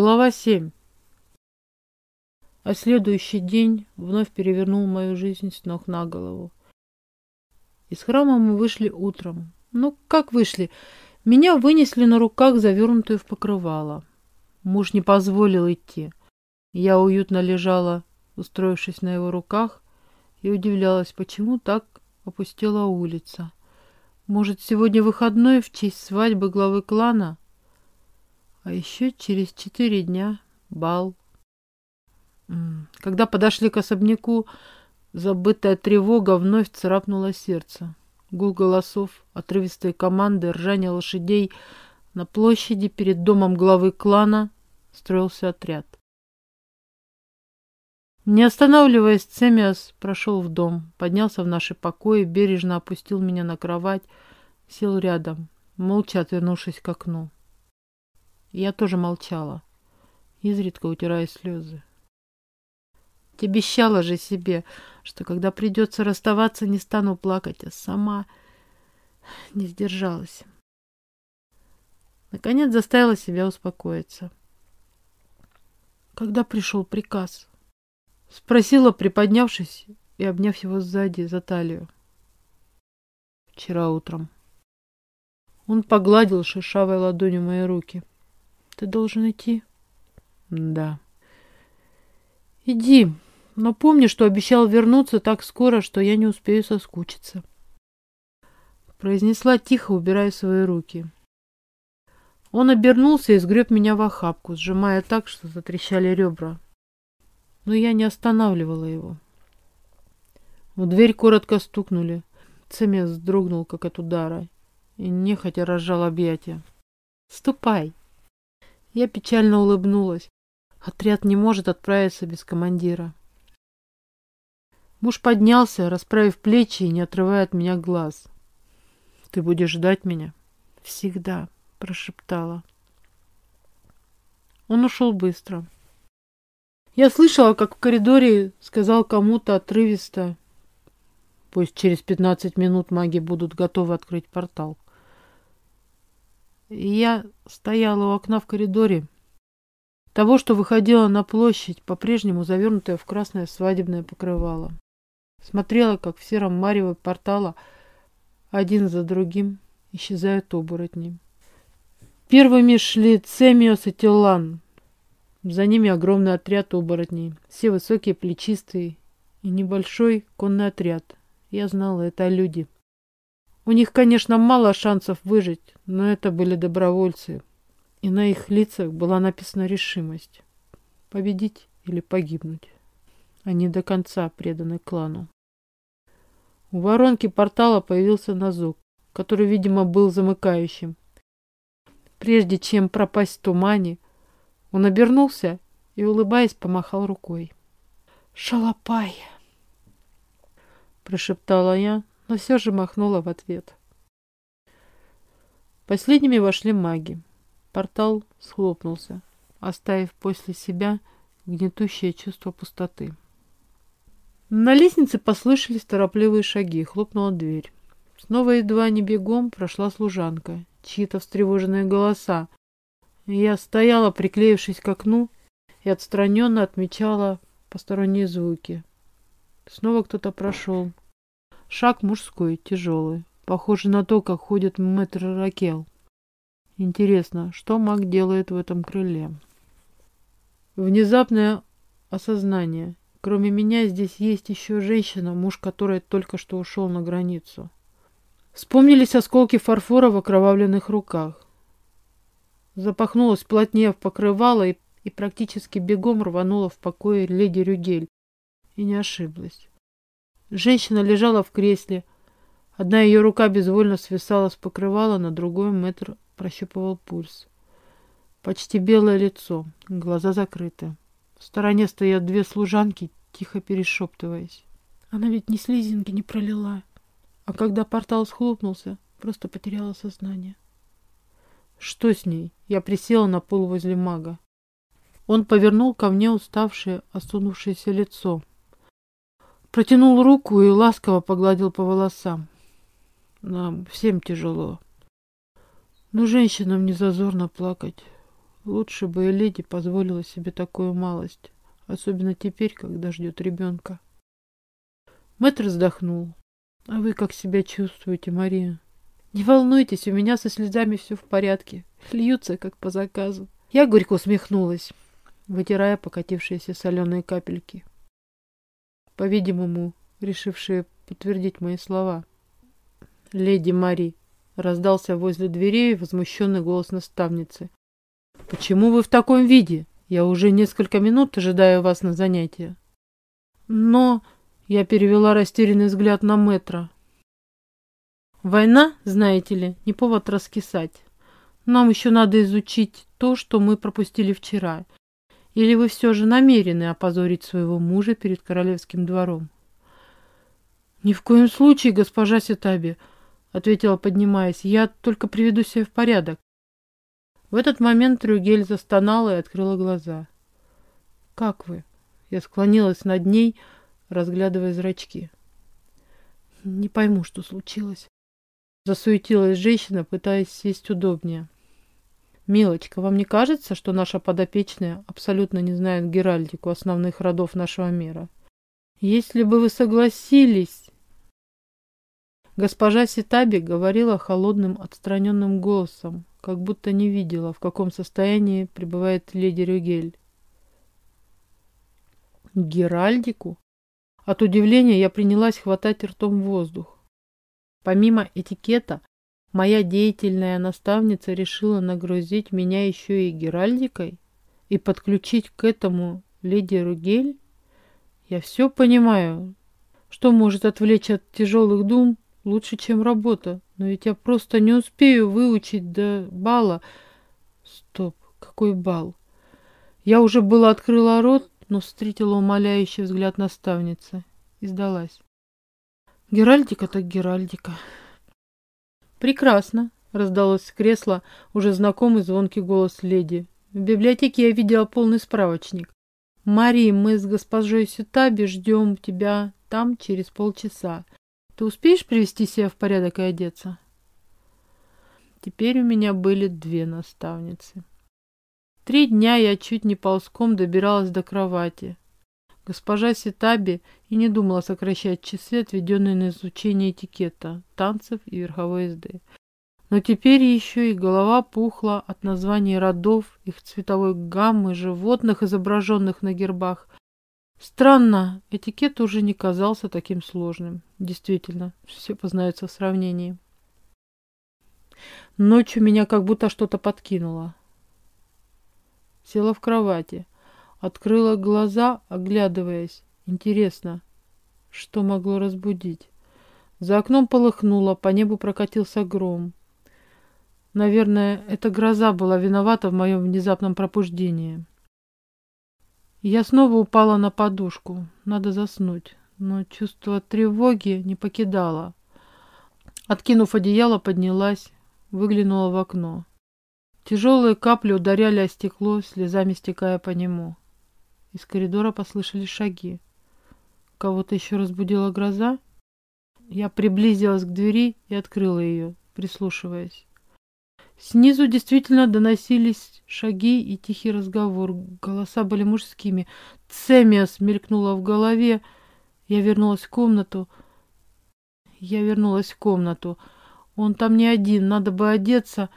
Глава 7. А следующий день вновь перевернул мою жизнь с ног на голову. Из храма мы вышли утром. Ну, как вышли? Меня вынесли на руках, завернутую в покрывало. Муж не позволил идти. Я уютно лежала, устроившись на его руках, и удивлялась, почему так опустела улица. Может, сегодня выходной в честь свадьбы главы клана? А еще через четыре дня бал. Когда подошли к особняку, забытая тревога вновь царапнула сердце. Гул голосов, отрывистые команды, ржание лошадей. На площади перед домом главы клана строился отряд. Не останавливаясь, Цемиас прошел в дом, поднялся в наши покои, бережно опустил меня на кровать, сел рядом, молча отвернувшись к окну. Я тоже молчала, изредка утирая слезы. Ты обещала же себе, что когда придется расставаться, не стану плакать, а сама не сдержалась. Наконец заставила себя успокоиться. Когда пришел приказ? Спросила, приподнявшись и обняв его сзади за талию. Вчера утром. Он погладил шершавой ладонью мои руки. Ты должен идти? Да. Иди, но помни, что обещал вернуться так скоро, что я не успею соскучиться. Произнесла тихо, убирая свои руки. Он обернулся и сгреб меня в охапку, сжимая так, что затрещали ребра. Но я не останавливала его. В дверь коротко стукнули. Цемес вздрогнул, как от удара, и нехотя разжал объятия. «Ступай!» Я печально улыбнулась. Отряд не может отправиться без командира. Муж поднялся, расправив плечи и не отрывая от меня глаз. «Ты будешь ждать меня?» «Всегда», — прошептала. Он ушел быстро. Я слышала, как в коридоре сказал кому-то отрывисто. Пусть через пятнадцать минут маги будут готовы открыть портал. Я стояла у окна в коридоре, того, что выходило на площадь, по-прежнему завернутое в красное свадебное покрывало. Смотрела, как в сером марево портала один за другим исчезают оборотни. Первыми шли Цемиос и Тилан. За ними огромный отряд оборотней. Все высокие, плечистые и небольшой конный отряд. Я знала, это люди. У них, конечно, мало шансов выжить, но это были добровольцы, и на их лицах была написана решимость победить или погибнуть. Они до конца преданы клану. У воронки портала появился Назук, который, видимо, был замыкающим. Прежде чем пропасть в тумане, он обернулся и, улыбаясь, помахал рукой. «Шалопай!» Прошептала я, но все же махнула в ответ. Последними вошли маги. Портал схлопнулся, оставив после себя гнетущее чувство пустоты. На лестнице послышались торопливые шаги, хлопнула дверь. Снова едва не бегом прошла служанка, чьи-то встревоженные голоса. Я стояла, приклеившись к окну, и отстраненно отмечала посторонние звуки. Снова кто-то прошел. Шаг мужской, тяжелый. Похоже на то, как ходит мэтр Ракел. Интересно, что маг делает в этом крыле? Внезапное осознание. Кроме меня здесь есть еще женщина, муж которой только что ушел на границу. Вспомнились осколки фарфора в окровавленных руках. Запахнулась плотнее в покрывало и, и практически бегом рванула в покое леди Рюгель. И не ошиблась. Женщина лежала в кресле. Одна ее рука безвольно свисала с покрывала, на другой метр прощупывал пульс. Почти белое лицо, глаза закрыты. В стороне стоят две служанки, тихо перешептываясь. Она ведь ни слезинки не пролила. А когда портал схлопнулся, просто потеряла сознание. Что с ней? Я присела на пол возле мага. Он повернул ко мне уставшее, осунувшееся лицо. Протянул руку и ласково погладил по волосам. Нам всем тяжело. Но женщинам не зазорно плакать. Лучше бы и леди позволила себе такую малость, особенно теперь, когда ждет ребенка. Мэтр вздохнул. А вы как себя чувствуете, Мария? Не волнуйтесь, у меня со слезами все в порядке. Льются, как по заказу. Я горько усмехнулась, вытирая покатившиеся соленые капельки. По-видимому, решившие подтвердить мои слова. «Леди Мари!» — раздался возле дверей возмущенный голос наставницы. «Почему вы в таком виде? Я уже несколько минут ожидаю вас на занятия». «Но...» — я перевела растерянный взгляд на Метра. «Война, знаете ли, не повод раскисать. Нам еще надо изучить то, что мы пропустили вчера. Или вы все же намерены опозорить своего мужа перед королевским двором?» «Ни в коем случае, госпожа Ситаби», — ответила, поднимаясь. «Я только приведу себя в порядок». В этот момент Трюгель застонала и открыла глаза. «Как вы?» Я склонилась над ней, разглядывая зрачки. «Не пойму, что случилось». Засуетилась женщина, пытаясь сесть удобнее. «Милочка, вам не кажется, что наша подопечная абсолютно не знает геральдику основных родов нашего мира? Если бы вы согласились...» Госпожа Ситаби говорила холодным, отстраненным голосом, как будто не видела, в каком состоянии пребывает леди Рюгель. Геральдику? От удивления я принялась хватать ртом воздух. Помимо этикета, моя деятельная наставница решила нагрузить меня еще и геральдикой и подключить к этому леди Ругель? Я все понимаю, что может отвлечь от тяжелых дум Лучше, чем работа. Но ведь я просто не успею выучить до бала. Стоп, какой бал? Я уже было открыла рот, но встретила умоляющий взгляд наставницы и сдалась. Геральдика так Геральдика. Прекрасно, раздалось с кресла уже знакомый звонкий голос леди. В библиотеке я видела полный справочник. Мари, мы с госпожой Сютаби ждем тебя там через полчаса. Ты успеешь привести себя в порядок и одеться? Теперь у меня были две наставницы. Три дня я чуть не ползком добиралась до кровати. Госпожа Ситаби и не думала сокращать часы, отведенные на изучение этикета, танцев и верховой езды. Но теперь еще и голова пухла от названий родов, их цветовой гаммы, животных, изображенных на гербах, Странно, этикет уже не казался таким сложным. Действительно, все познается в сравнении. Ночью меня как будто что-то подкинуло. Села в кровати, открыла глаза, оглядываясь. Интересно, что могло разбудить? За окном полыхнуло, по небу прокатился гром. Наверное, эта гроза была виновата в моем внезапном пробуждении. Я снова упала на подушку. Надо заснуть. Но чувство тревоги не покидало. Откинув одеяло, поднялась, выглянула в окно. Тяжелые капли ударяли о стекло, слезами стекая по нему. Из коридора послышались шаги. Кого-то еще разбудила гроза? Я приблизилась к двери и открыла ее, прислушиваясь. Снизу действительно доносились шаги и тихий разговор. Голоса были мужскими. «Цемиас!» мелькнула в голове. Я вернулась в комнату. Я вернулась в комнату. Он там не один, надо бы одеться.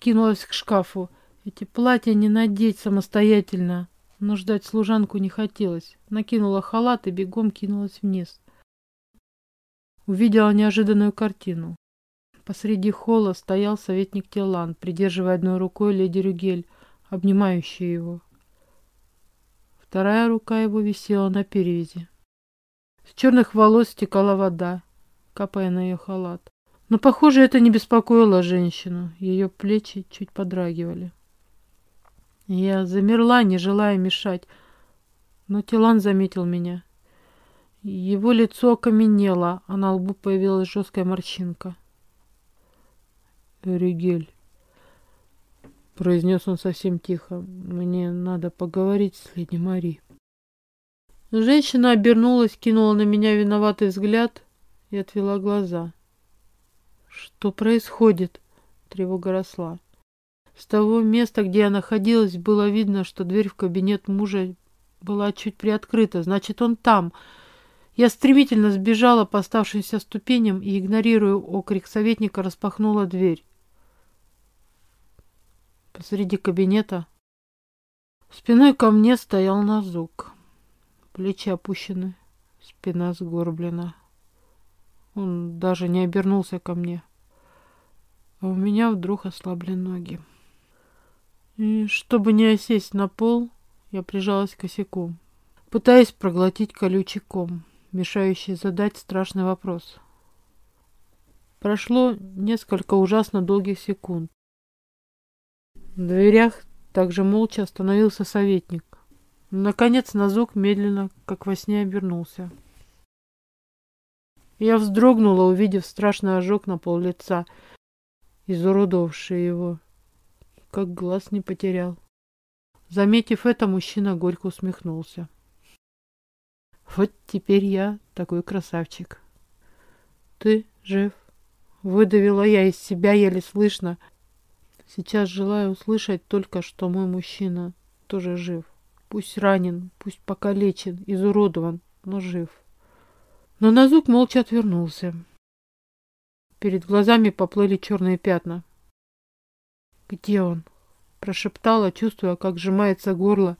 Кинулась к шкафу. Эти платья не надеть самостоятельно. Но ждать служанку не хотелось. Накинула халат и бегом кинулась вниз. Увидела неожиданную картину. Посреди холла стоял советник Телан, придерживая одной рукой леди Рюгель, обнимающая его. Вторая рука его висела на перевязи. С черных волос стекала вода, капая на ее халат. Но, похоже, это не беспокоило женщину. Ее плечи чуть подрагивали. Я замерла, не желая мешать, но Тилан заметил меня. Его лицо окаменело, а на лбу появилась жесткая морщинка. Ригель, произнес он совсем тихо, мне надо поговорить с леди Мари. Женщина обернулась, кинула на меня виноватый взгляд и отвела глаза. Что происходит? Тревога росла. С того места, где я находилась, было видно, что дверь в кабинет мужа была чуть приоткрыта. Значит, он там. Я стремительно сбежала по оставшимся ступеням и, игнорируя окрик советника, распахнула дверь. Посреди кабинета спиной ко мне стоял Назук. Плечи опущены, спина сгорблена. Он даже не обернулся ко мне. А у меня вдруг ослабли ноги. И чтобы не осесть на пол, я прижалась к косяку, пытаясь проглотить колючий ком, мешающий задать страшный вопрос. Прошло несколько ужасно долгих секунд. В дверях также молча остановился советник. Наконец Назук медленно, как во сне, обернулся. Я вздрогнула, увидев страшный ожог на пол лица, изуродовавший его, как глаз не потерял. Заметив это, мужчина горько усмехнулся. Вот теперь я такой красавчик. Ты жив? Выдавила я из себя еле слышно, Сейчас желаю услышать только, что мой мужчина тоже жив. Пусть ранен, пусть покалечен, изуродован, но жив. Но Назук молча отвернулся. Перед глазами поплыли черные пятна. «Где он?» – прошептала, чувствуя, как сжимается горло,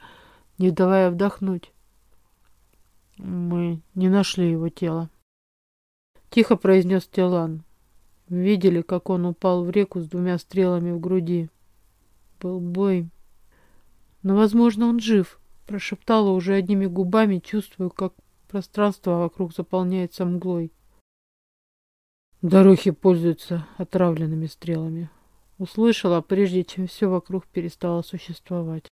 не давая вдохнуть. «Мы не нашли его тело», – тихо произнес Телан. Видели, как он упал в реку с двумя стрелами в груди. Был бой. Но, возможно, он жив, прошептала уже одними губами, чувствую, как пространство вокруг заполняется мглой. Дорохи пользуются отравленными стрелами. Услышала, прежде чем все вокруг перестало существовать.